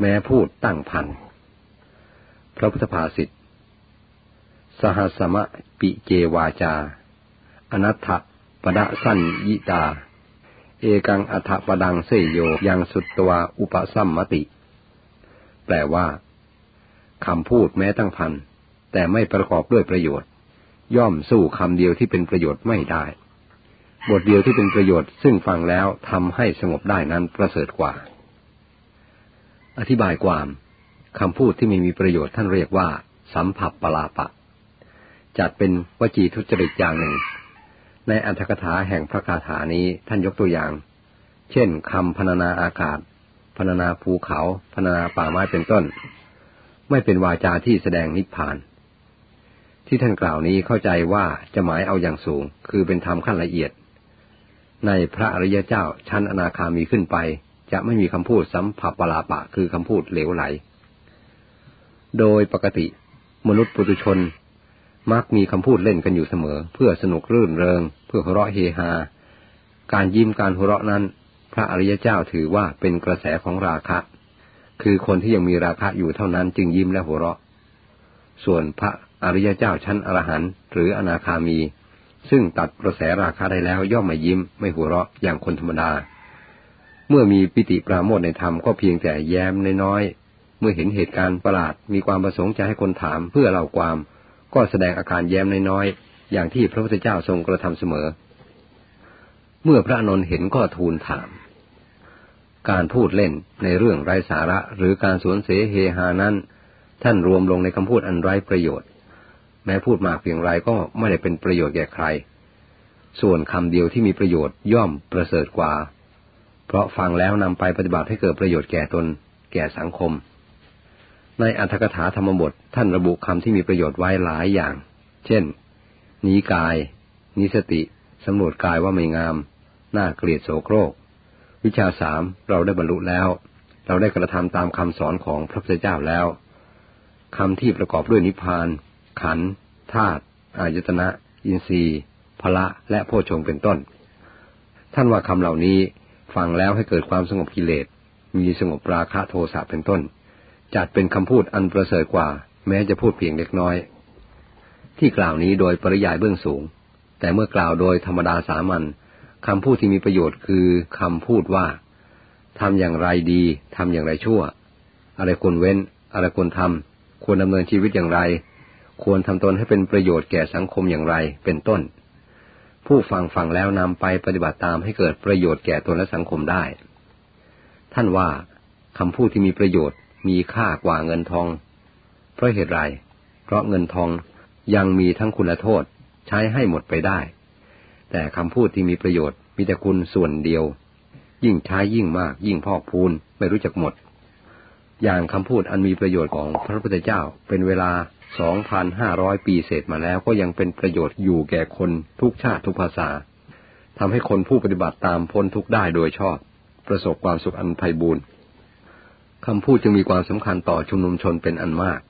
แม้พูดตั้งพัน พระพุทธภาษิต สหัสมะปิเจวาจา อนัตถปดะสัญยิตา เอกังอัฏปดังเสยโยยังสุดตัวอุปสัมมติ แปลว่า คำพูดแม้ตั้งพัน แต่ไม่ประกอบด้วยประโยชน์ ย่อมสู้คำเดียวที่เป็นประโยชน์ไม่ได้ บทเดียวที่เป็นประโยชน์ซึ่งฟังแล้วทำให้สงบได้นั้นประเสริฐกว่า อธิบายความคำพูดที่ไม่มีประโยชน์ท่านเรียกว่า สัมผัสปลาปะ จัดเป็นวจีทุจริตอย่างหนึ่ง ในอัตถกถาแห่งพระคาถานี้ท่านยกตัวอย่าง เช่นคำพรรณนาอากาศพรรณนาภูเขาพรรณนาป่าไม้เป็นต้น ไม่เป็นวาจาที่แสดงนิพพาน ที่ท่านกล่าวนี้เข้าใจว่าจะหมายเอาอย่างสูง คือเป็นธรรมขั้นละเอียด ในพระอริยเจ้าชั้นอนาคามีขึ้นไป จะไม่มีคำพูดสัมผัสปลาปะคือคำพูดเหลวไหล โดยปกติมนุษย์ปุถุชน มักมีคำพูดเล่นกันอยู่เสมอ เพื่อสนุกรื่นเริง เพื่อหัวเราะเฮฮา การยิ้มการหัวเราะนั้น พระอริยเจ้าถือว่าเป็นกระแสของราคะ คือคนที่ยังมีราคะอยู่เท่านั้นจึงยิ้มและหัวเราะ ส่วนพระอริยเจ้าชั้นอรหันต์หรืออนาคามี ซึ่งตัดกระแสราคะได้แล้วย่อมไม่ยิ้มไม่หัวเราะอย่างคนธรรมดา มื่อมีปิติปราโมทในธรรมก็เพียงแต่แย้มน้อยๆ เมื่อเห็นเหตุการณ์ประหลาดมีความประสงค์จะให้คนถามเพื่อเล่าความ ก็แสดงอาการแย้มน้อยๆ อย่างที่พระพุทธเจ้าทรงกระทำเสมอ เมื่อพระนนท์เห็นก็ทูลถาม การพูดเล่นในเรื่องไร้สาระหรือการสวนเสเฮฮานั้น ท่านรวมลงในคำพูดอันไร้ประโยชน์ แม้พูดมากเพียงไรก็ไม่ได้เป็นประโยชน์แก่ใคร ส่วนคำเดียวที่มีประโยชน์ย่อมประเสริฐกว่า เพราะฟังแล้วนำไปปฏิบัติให้เกิดประโยชน์แก่ตน แก่สังคม ในอัธกถาธรรมบทท่านระบุคำที่มีประโยชน์ไว้หลายอย่าง เช่นนีกาย นิสติสำรวจกายว่าไม่งาม น่าเกลียดโสโครก วิชาสามเราได้บรรลุแล้ว เราได้กระทำตามคำสอนของพระพุทธเจ้าแล้วคำที่ประกอบด้วยนิพพาน ขันธาตุอายตนะ อินทรีย์พละและโพชงเป็นต้น ท่านว่าคำเหล่านี้ ฟังแล้วให้เกิดความสงบกิเลส มีสงบราคะโทสะเป็นต้น จัดเป็นคำพูดอันประเสริฐกว่า แม้จะพูดเพียงเล็กน้อย ที่กล่าวนี้โดยปริยายเบื้องสูง แต่เมื่อกล่าวโดยธรรมดาสามัญคำพูดที่มีประโยชน์คือคำพูดว่าทำอย่างไรดีทำอย่างไรชั่ว อะไรควรเว้น อะไรควรทำควรดำเนินชีวิตอย่างไร ควรทำตนให้เป็นประโยชน์แก่สังคมอย่างไรเป็นต้น ผู้ฟังฟังแล้วนำไปปฏิบัติตามให้เกิดประโยชน์แก่ตนและสังคมได้ ท่านว่าคำพูดที่มีประโยชน์มีค่ากว่าเงินทอง เพราะเหตุไร เพราะเงินทองยังมีทั้งคุณและโทษใช้ให้หมดไปได้ แต่คำพูดที่มีประโยชน์มีแต่คุณส่วนเดียว ยิ่งใช้ยิ่งมาก ยิ่งพอกพูนไม่รู้จักหมด อย่างคำพูดอันมีประโยชน์ของพระพุทธเจ้าเป็นเวลา สองพันห้าร้อยปีเศษมาแล้วก็ยังเป็นประโยชน์อยู่แก่คนทุกชาติทุกภาษาทำให้คนผู้ปฏิบัติตามพ้นทุกได้โดยชอบ ประสบความสุขอันไพบูรณ์คำพูดจึงมีความสำคัญต่อชุมนุมชนเป็นอันมาก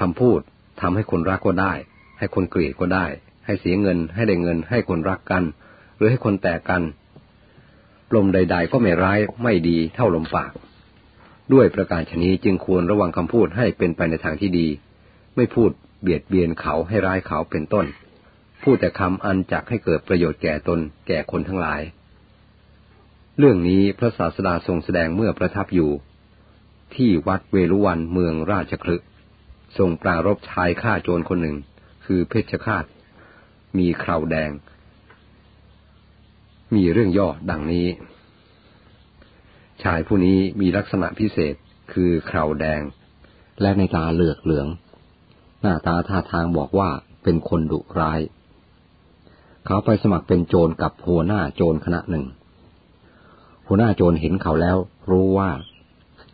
คำพูดทำให้คนรักก็ได้ ให้คนเกลียดก็ได้ ให้เสียเงิน ให้ได้เงิน ให้คนรักกัน หรือให้คนแตกกันลมใด ๆ ก็ไม่ร้ายไม่ดีเท่าลมปาก ด้วยประการชนี้จึงควรระวังคำพูดให้เป็นไปในทางที่ดี ไม่พูดเบียดเบียนเขาให้ร้ายเขาเป็นต้น พูดแต่คำอันจักให้เกิดประโยชน์แก่ตนแก่คนทั้งหลาย เรื่องนี้พระศาสดาทรงแสดงเมื่อประทับอยู่ ที่วัดเวลุวันเมืองราชคลึทรงปรารบชายฆ่าโจรคนหนึ่ง คือเพชฌฆาต มีคราวแดง มีเรื่องย่อดังนี้ ชายผู้นี้มีลักษณะพิเศษคือคราวแดง และในตาเหลือกเหลือง หน้าตาท่าทางบอกว่าเป็นคนดุร้าย เขาไปสมัครเป็นโจรกับหัวหน้าโจรคณะหนึ่ง หัวหน้าโจรเห็นเขาแล้วรู้ว่า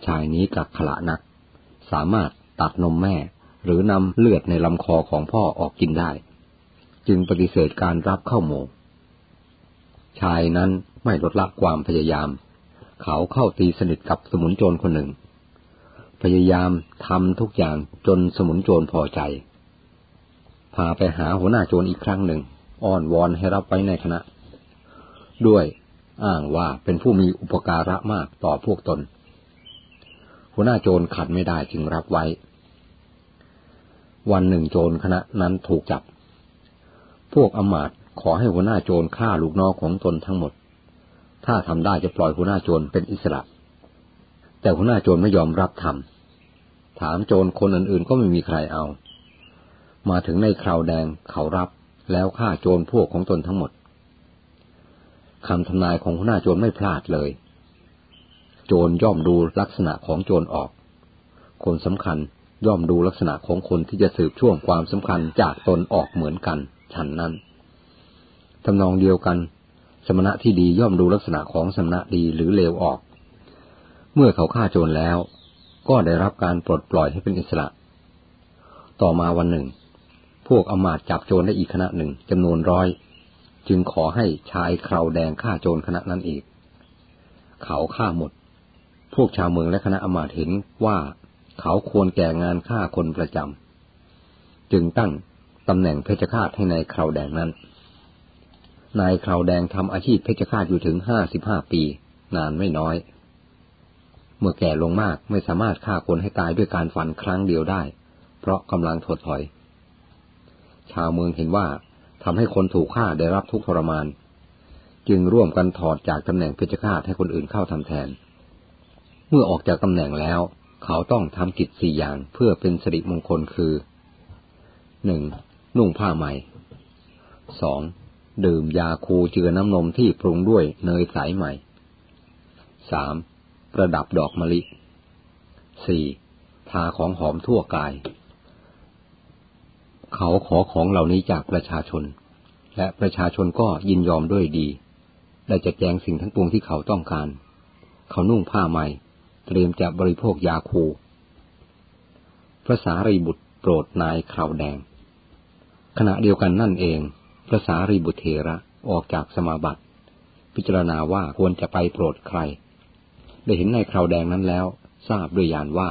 ชายนี้กักขละนัก สามารถตัดนมแม่ หรือนำเลือดในลำคอของพ่อออกกินได้ จึงปฏิเสธการรับเข้าหมู่ชายนั้นไม่ลดละความพยายาม เขาเข้าตีสนิทกับสมุนโจรคนหนึ่ง พยายามทำทุกอย่างจนสมุนโจรพอใจ พาไปหาหัวหน้าโจรอีกครั้งหนึ่ง อ้อนวอนให้รับไว้ในคณะ ด้วยอ้างว่าเป็นผู้มีอุปการะมากต่อพวกตน หัวหน้าโจรขัดไม่ได้จึงรับไว้ วันหนึ่งโจรคณะนั้นถูกจับ พวกอมาตขอให้หัวหน้าโจรฆ่าลูกน้องของตนทั้งหมด ถ้าทำได้จะปล่อยหัวหน้าโจรเป็นอิสระ แต่หัวหน้าโจรไม่ยอมรับทำถามโจรคนอื่นๆก็ไม่มีใครเอา มาถึงในคราวแดงเขารับแล้วฆ่าโจรพวกของตนทั้งหมดคำทำนายของหัวหน้าโจรไม่พลาดเลย โจรย่อมดูลักษณะของโจรออก คนสำคัญย่อมดูลักษณะของคนที่จะสืบช่วงความสำคัญจากตนออกเหมือนกันฉันนั้นทำนองเดียวกัน สมณะที่ดีย่อมดูลักษณะของสมณะดีหรือเลวออก เมื่อเขาฆ่าโจรแล้ว ก็ได้รับการปลดปล่อยให้เป็นอิสระ ต่อมาวันหนึ่ง พวกอมาตจับโจรได้อีกคณะหนึ่งจำนวนร้อย จึงขอให้ชายคราวแดงฆ่าโจรคณะนั้นอีก เขาฆ่าหมด พวกชาวเมืองและคณะอมาตเห็นว่าเขาควรแก่งานฆ่าคนประจำจึงตั้งตำแหน่งเพชฌฆาตให้ในคราวแดงนั้น นายคราวแดงทำอาชีพเพชฌฆาตอยู่ถึงห้าสิบห้าปี นานไม่น้อย เมื่อแก่ลงมากไม่สามารถฆ่าคนให้ตายด้วยการฟันครั้งเดียวได้ เพราะกำลังถดถอย ชาวเมืองเห็นว่าทำให้คนถูกฆ่าได้รับทุกทรมาน จึงร่วมกันถอดจากตำแหน่งเพชฌฆาตให้คนอื่นเข้าทำแทน เมื่อออกจากตำแหน่งแล้ว เขาต้องทำกิจสี่อย่างเพื่อเป็นสิริมงคลคือหนึ่งนุ่งผ้าใหม่สองดื่มยาคูเจือน้ำนมที่ปรุงด้วยเนยใสใหม่สาม ประดับดอกมะลิสี่ทาของหอมทั่วกาย เขาขอของเหล่านี้จากประชาชน และประชาชนก็ยินยอมด้วยดี ได้จะแจงสิ่งทั้งปวงที่เขาต้องการ เขานุ่งผ้าใหม่เตรียมจะบริโภคยาคู พระสารีบุตรโปรดนายคราวแดง ขณะเดียวกันนั่นเอง พระสารีบุตรเทระออกจากสมาบัติ พิจารณาว่าควรจะไปโปรดใคร ได้เห็นนายคราวแดงนั้นแล้ว ทราบด้วยยานว่า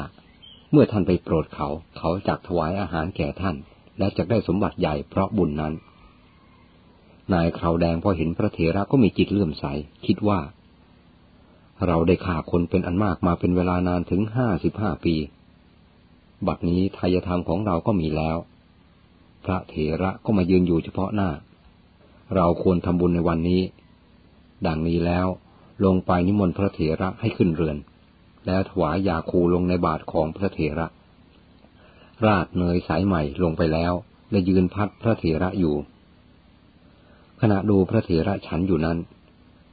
เมื่อท่านไปโปรดเขาเขาจักถวายอาหารแก่ท่าน และจะได้สมบัติใหญ่เพราะบุญนั้น นายคราวแดงพอเห็นพระเถระก็มีจิตเลื่อมใส คิดว่า เราได้ฆ่าคนเป็นอันมากมาเป็นเวลานานถึงห้าสิบห้าปี บัดนี้ทายธรรมของเราก็มีแล้ว พระเถระก็มายืนอยู่เฉพาะหน้า เราควรทำบุญในวันนี้ ดังนี้แล้ว ลงไปนิมนต์พระเถระให้ขึ้นเรือน แล้วถวายยาคูลงในบาทของพระเถระ ราดเนยสายใหม่ลงไปแล้ว และยืนพัดพระเถระอยู่ ขณะดูพระเถระฉันอยู่นั้น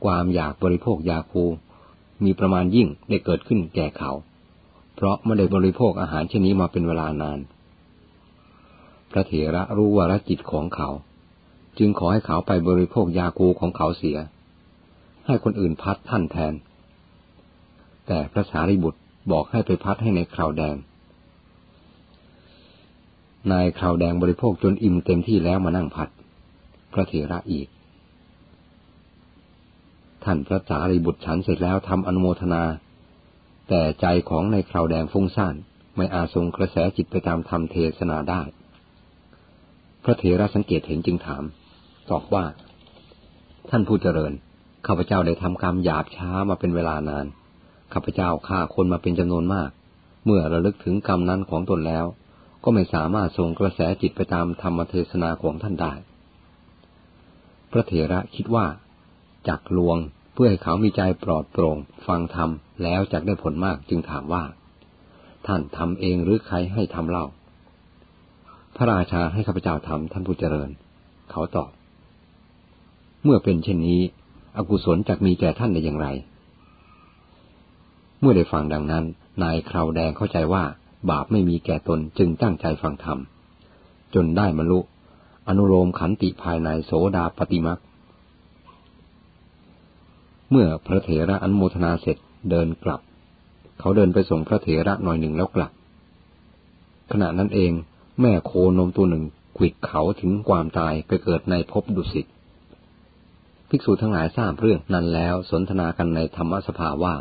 ความอยากบริโภคยาคูมีประมาณยิ่งได้เกิดขึ้นแก่เขา เพราะไม่ได้บริโภคอาหารเช่นนี้มาเป็นเวลานาน พระเถระรู้วารจิตของเขา จึงขอให้เขาไปบริโภคยาคูของเขาเสีย ให้คนอื่นพัดท่านแทน แต่พระสารีบุตรบอกให้ไปพัดให้ในคราวแดง นายคราวแดงบริโภคจนอิ่มเต็มที่แล้วมานั่งพัด พระเถระอีก ท่านพระสารีบุตรฉันเสร็จแล้วทำอนุโมทนา แต่ใจของนายคราวแดงฟุ้งซ่านไม่อาจทรงกระแสจิตไปตามธรรมเทศนาได้ พระเถระสังเกตเห็นจึงถาม ตอบว่า ท่านผู้เจริญ ข้าพเจ้าได้ทำกรรมหยาบช้ามาเป็นเวลานาน ข้าพเจ้าฆ่าคนมาเป็นจำนวนมาก เมื่อระลึกถึงกรรมนั้นของตนแล้ว ก็ไม่สามารถส่งกระแสจิตไปตามธรรมเทศนาของท่านได้ พระเถระคิดว่าจักลวงเพื่อให้เขามีใจปลอดโปร่ง ฟังธรรมแล้วจักได้ผลมากจึงถามว่า ท่านทำเองหรือใครให้ทำเล่า พระราชาให้ข้าพเจ้าทำท่านผู้เจริญ เขาตอบ เมื่อเป็นเช่นนี้ อกุศลจักมีแก่ท่านได้อย่างไร เมื่อได้ฟังดังนั้น นายคราวแดงเข้าใจว่า บาปไม่มีแก่ตนจึงตั้งใจฟังธรรม จนได้มรลุอนุโลมขันติภายในโสดาปฏิมักเมื่อพระเถระอันโมทนาเสร็จเดินกลับ เขาเดินไปส่งพระเถระหน่อยหนึ่งแล้วกลับ ขณะนั้นเองแม่โคนมตัวหนึ่งขิดเขาถึงความตายไปเกิดในภพดุสิต ภิกษุทั้งหลายทราบเรื่องนั้นแล้วสนทนากันในธรรมสภาว่า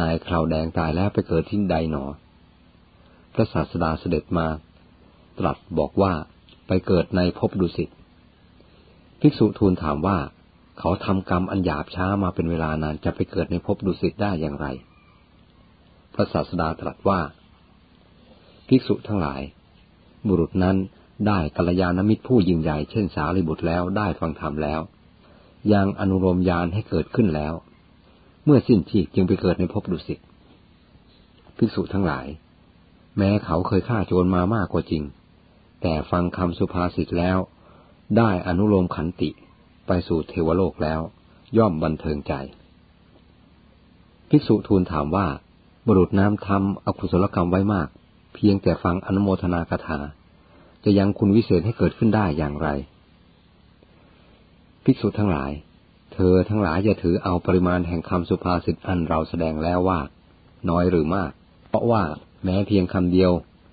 นายคราวแดงตายแล้วไปเกิดที่ใดหนอ พระศาสดาเสด็จมา ตรัสบอกว่าไปเกิดในภพดุสิต ภิกษุทูลถามว่า เขาทำกรรมอันหยาบช้ามาเป็นเวลานานจะไปเกิดในภพดุสิตได้อย่างไร พระศาสดาตรัสว่า ภิกษุทั้งหลาย บุรุษนั้นได้กัลยาณมิตรผู้ยิ่งใหญ่เช่นสารีบุตรแล้วได้ฟังธรรมแล้ว ยังอนุโลมยานให้เกิดขึ้นแล้ว เมื่อสิ้นชีพจึงไปเกิดในภพดุสิตภิกษุทั้งหลาย แม้เขาเคยฆ่าโจรมามากกว่าจริง แต่ฟังคำสุภาษิตแล้ว ได้อนุโลมขันติไปสู่เทวโลกแล้ว ย่อมบันเทิงใจ ภิกษุทูลถามว่า บุรุษน้ำทำอกุศลกรรมไว้มาก เพียงแต่ฟังอนุโมทนากถา จะยังคุณวิเศษให้เกิดขึ้นได้อย่างไร ภิกษุทั้งหลาย เธอทั้งหลายอย่าถือเอาปริมาณแห่งคำสุภาษิตอันเราแสดงแล้วว่า น้อยหรือมาก เพราะว่าแม้เพียงคำเดียว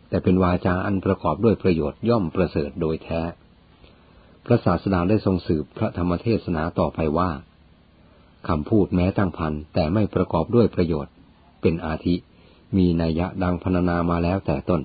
แต่เป็นวาจาอันประกอบด้วยประโยชน์ย่อมประเสริฐโดยแท้ พระศาสดาได้ทรงสืบพระธรรมเทศนาต่อไปว่าคำพูดแม้ตั้งพันแต่ไม่ประกอบด้วยประโยชน์ เป็นอาทิ มีนัยยะดังพรรณนามาแล้วแต่ต้น